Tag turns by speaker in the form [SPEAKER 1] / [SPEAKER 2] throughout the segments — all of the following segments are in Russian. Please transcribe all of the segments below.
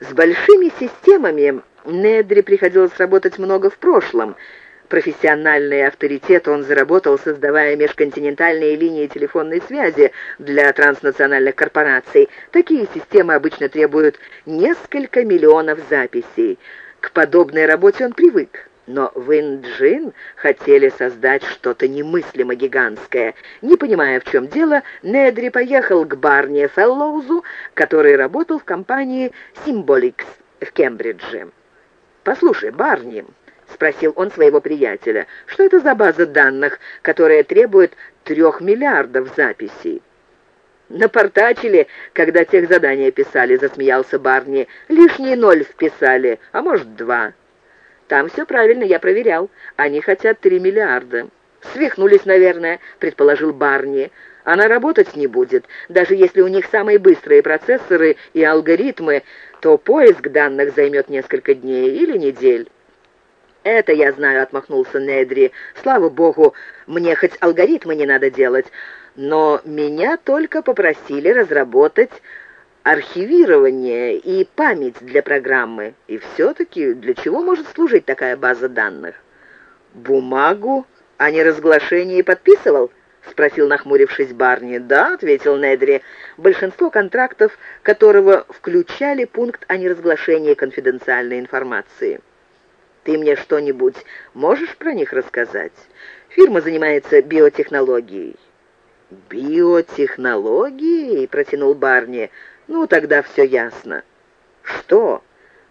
[SPEAKER 1] С большими системами Недри приходилось работать много в прошлом. Профессиональный авторитет он заработал, создавая межконтинентальные линии телефонной связи для транснациональных корпораций. Такие системы обычно требуют несколько миллионов записей. К подобной работе он привык. Но в Инджин хотели создать что-то немыслимо гигантское. Не понимая, в чем дело, Недри поехал к Барни Феллоузу, который работал в компании Symbolics в Кембридже. «Послушай, Барни», — спросил он своего приятеля, — «что это за база данных, которая требует трех миллиардов записей?» «Напортачили, когда тех задания писали», — засмеялся Барни. «Лишний ноль вписали, а может, два». «Там все правильно, я проверял. Они хотят три миллиарда». «Свихнулись, наверное», — предположил Барни. «Она работать не будет. Даже если у них самые быстрые процессоры и алгоритмы, то поиск данных займет несколько дней или недель». «Это я знаю», — отмахнулся Недри. «Слава богу, мне хоть алгоритмы не надо делать, но меня только попросили разработать архивирование и память для программы. И все-таки для чего может служить такая база данных? Бумагу о неразглашении подписывал? — спросил, нахмурившись Барни. «Да», — ответил Недри, — «большинство контрактов которого включали пункт о неразглашении конфиденциальной информации». «Ты мне что-нибудь можешь про них рассказать? Фирма занимается биотехнологией». «Биотехнологией?» — протянул Барни. «Ну, тогда все ясно». «Что?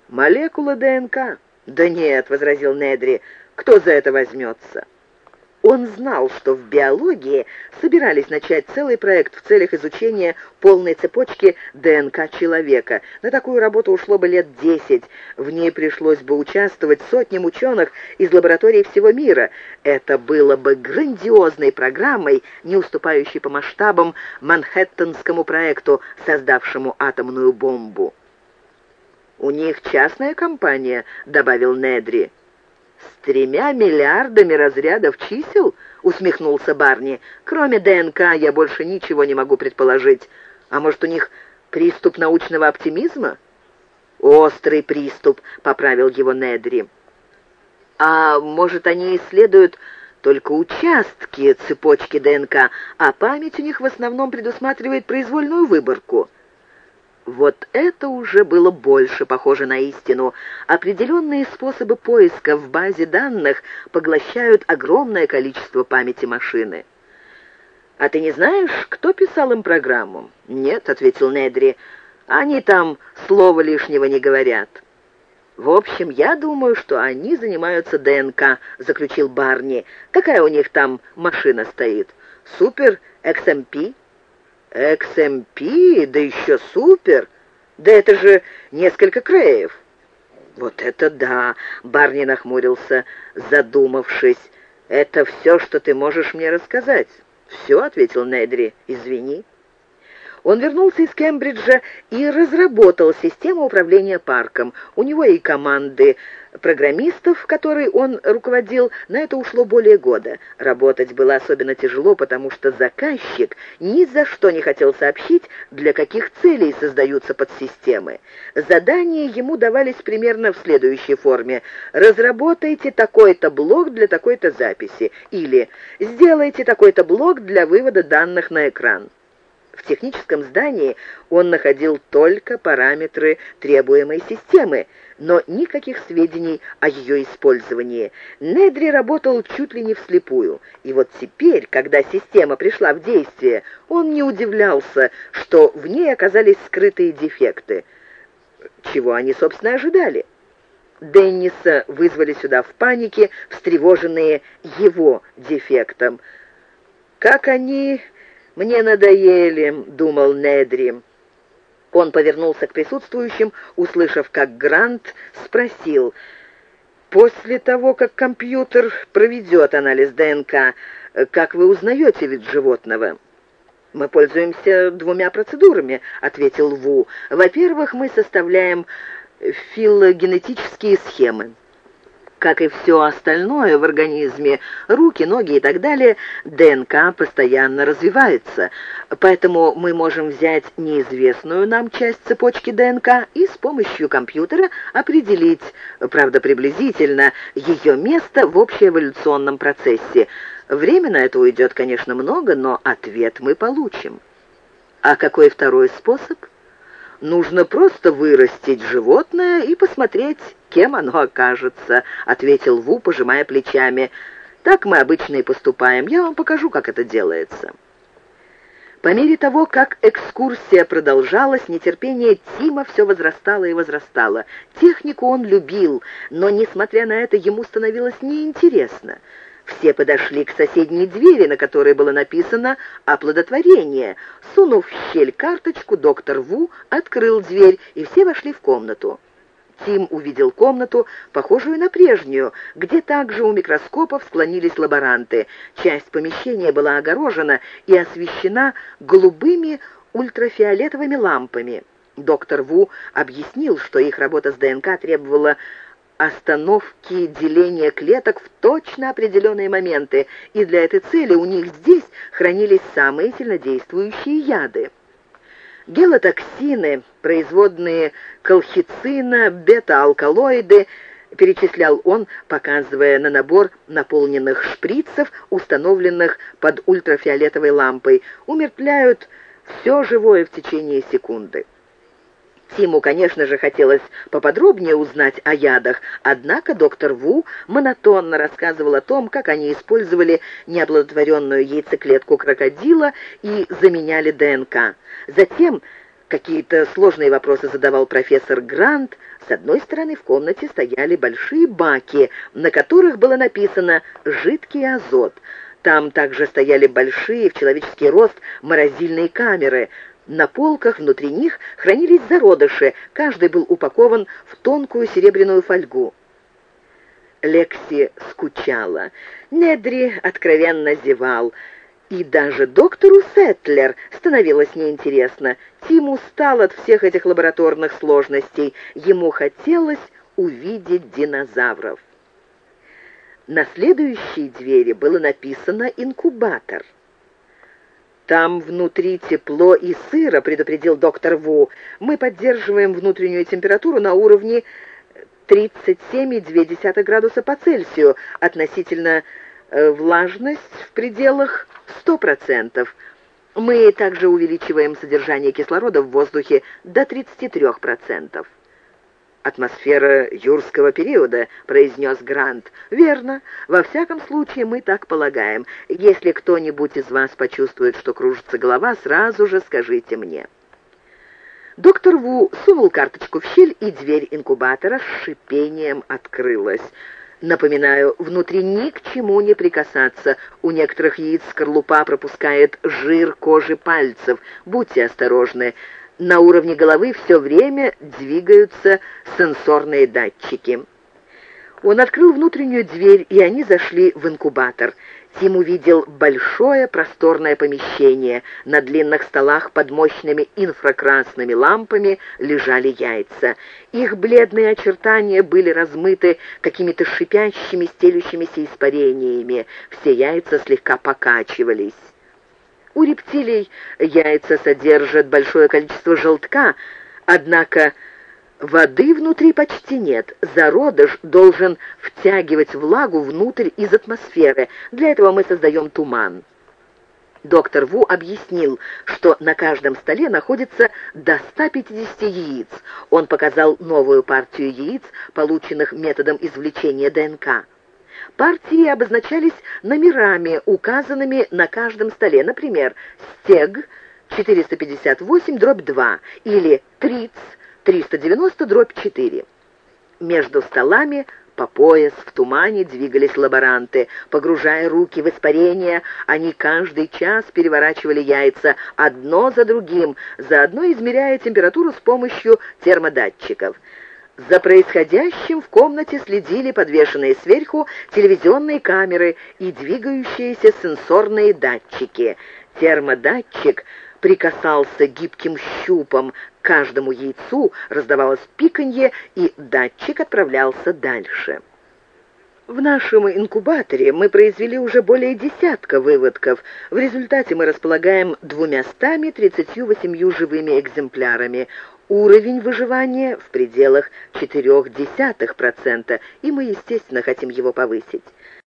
[SPEAKER 1] Молекула ДНК?» «Да нет», — возразил Недри, — «кто за это возьмется?» Он знал, что в биологии собирались начать целый проект в целях изучения полной цепочки ДНК человека. На такую работу ушло бы лет десять. В ней пришлось бы участвовать сотням ученых из лабораторий всего мира. Это было бы грандиозной программой, не уступающей по масштабам Манхэттенскому проекту, создавшему атомную бомбу. «У них частная компания», — добавил Недри. «С тремя миллиардами разрядов чисел?» — усмехнулся Барни. «Кроме ДНК я больше ничего не могу предположить. А может, у них приступ научного оптимизма?» «Острый приступ», — поправил его Недри. «А может, они исследуют только участки цепочки ДНК, а память у них в основном предусматривает произвольную выборку?» Вот это уже было больше похоже на истину. Определенные способы поиска в базе данных поглощают огромное количество памяти машины. «А ты не знаешь, кто писал им программу?» «Нет», — ответил Недри, — «они там слова лишнего не говорят». «В общем, я думаю, что они занимаются ДНК», — заключил Барни. «Какая у них там машина стоит? Супер XMP?» XMP, да еще супер! Да это же несколько креев!» «Вот это да!» — Барни нахмурился, задумавшись. «Это все, что ты можешь мне рассказать?» «Все», — ответил Недри. «Извини». Он вернулся из Кембриджа и разработал систему управления парком. У него и команды программистов, которой он руководил, на это ушло более года. Работать было особенно тяжело, потому что заказчик ни за что не хотел сообщить, для каких целей создаются подсистемы. Задания ему давались примерно в следующей форме. «Разработайте такой-то блок для такой-то записи» или «Сделайте такой-то блок для вывода данных на экран». В техническом здании он находил только параметры требуемой системы, но никаких сведений о ее использовании. Недри работал чуть ли не вслепую, и вот теперь, когда система пришла в действие, он не удивлялся, что в ней оказались скрытые дефекты. Чего они, собственно, ожидали? Денниса вызвали сюда в панике, встревоженные его дефектом. Как они «Мне надоели», — думал Недри. Он повернулся к присутствующим, услышав, как Грант спросил, «После того, как компьютер проведет анализ ДНК, как вы узнаете вид животного?» «Мы пользуемся двумя процедурами», — ответил Ву. «Во-первых, мы составляем филогенетические схемы. Как и все остальное в организме, руки, ноги и так далее, ДНК постоянно развивается. Поэтому мы можем взять неизвестную нам часть цепочки ДНК и с помощью компьютера определить, правда приблизительно, ее место в общеэволюционном процессе. Время на это уйдет, конечно, много, но ответ мы получим. А какой второй способ? Нужно просто вырастить животное и посмотреть, кем оно окажется», — ответил Ву, пожимая плечами. «Так мы обычно и поступаем. Я вам покажу, как это делается». По мере того, как экскурсия продолжалась, нетерпение Тима все возрастало и возрастало. Технику он любил, но, несмотря на это, ему становилось неинтересно. Все подошли к соседней двери, на которой было написано «Оплодотворение». Сунув в щель карточку, доктор Ву открыл дверь, и все вошли в комнату. Тим увидел комнату, похожую на прежнюю, где также у микроскопов склонились лаборанты. Часть помещения была огорожена и освещена голубыми ультрафиолетовыми лампами. Доктор Ву объяснил, что их работа с ДНК требовала остановки деления клеток в точно определенные моменты, и для этой цели у них здесь хранились самые сильнодействующие яды. Гелотоксины, производные колхицина, бета-алкалоиды, перечислял он, показывая на набор наполненных шприцев, установленных под ультрафиолетовой лампой, умертвляют все живое в течение секунды. Тиму, конечно же, хотелось поподробнее узнать о ядах, однако доктор Ву монотонно рассказывал о том, как они использовали неоплодотворенную яйцеклетку крокодила и заменяли ДНК. Затем какие-то сложные вопросы задавал профессор Грант. С одной стороны в комнате стояли большие баки, на которых было написано «жидкий азот». Там также стояли большие в человеческий рост морозильные камеры – на полках внутри них хранились зародыши, каждый был упакован в тонкую серебряную фольгу. Лекси скучала. Недри откровенно зевал. И даже доктору Сетлер становилось неинтересно. Тим устал от всех этих лабораторных сложностей. Ему хотелось увидеть динозавров. На следующей двери было написано «инкубатор». «Там внутри тепло и сыро», — предупредил доктор Ву. «Мы поддерживаем внутреннюю температуру на уровне 37,2 градуса по Цельсию, относительно э, влажность в пределах 100%. Мы также увеличиваем содержание кислорода в воздухе до 33%. «Атмосфера юрского периода», — произнес Грант. «Верно. Во всяком случае, мы так полагаем. Если кто-нибудь из вас почувствует, что кружится голова, сразу же скажите мне». Доктор Ву сунул карточку в щель, и дверь инкубатора с шипением открылась. Напоминаю, внутри ни к чему не прикасаться. У некоторых яиц скорлупа пропускает жир кожи пальцев. Будьте осторожны на уровне головы все время двигаются сенсорные датчики. Он открыл внутреннюю дверь, и они зашли в инкубатор. Тим увидел большое просторное помещение. На длинных столах под мощными инфракрасными лампами лежали яйца. Их бледные очертания были размыты какими-то шипящими, стелющимися испарениями. Все яйца слегка покачивались. У рептилий яйца содержат большое количество желтка, однако воды внутри почти нет. Зародыш должен втягивать влагу внутрь из атмосферы. Для этого мы создаем туман. Доктор Ву объяснил, что на каждом столе находится до 150 яиц. Он показал новую партию яиц, полученных методом извлечения ДНК. Партии обозначались номерами, указанными на каждом столе. Например, стег 458 дробь 2 или триц 390 дробь 4. Между столами по пояс в тумане двигались лаборанты. Погружая руки в испарение, они каждый час переворачивали яйца одно за другим, заодно измеряя температуру с помощью термодатчиков. За происходящим в комнате следили подвешенные сверху телевизионные камеры и двигающиеся сенсорные датчики. Термодатчик прикасался гибким щупом к каждому яйцу, раздавалось пиканье, и датчик отправлялся дальше. В нашем инкубаторе мы произвели уже более десятка выводков. В результате мы располагаем двумястами тридцатью восемью живыми экземплярами. Уровень выживания в пределах 0,4%, и мы, естественно, хотим его повысить.